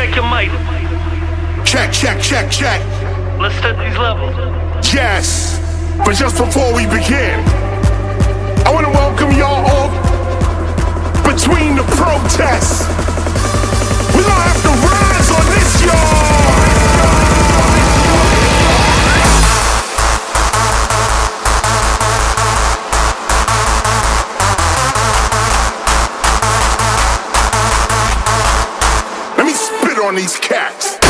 check your mic. Check, check, check, check. Let's set these levels. Yes, but just before we begin, I want to welcome y'all all between the protests. on these cats.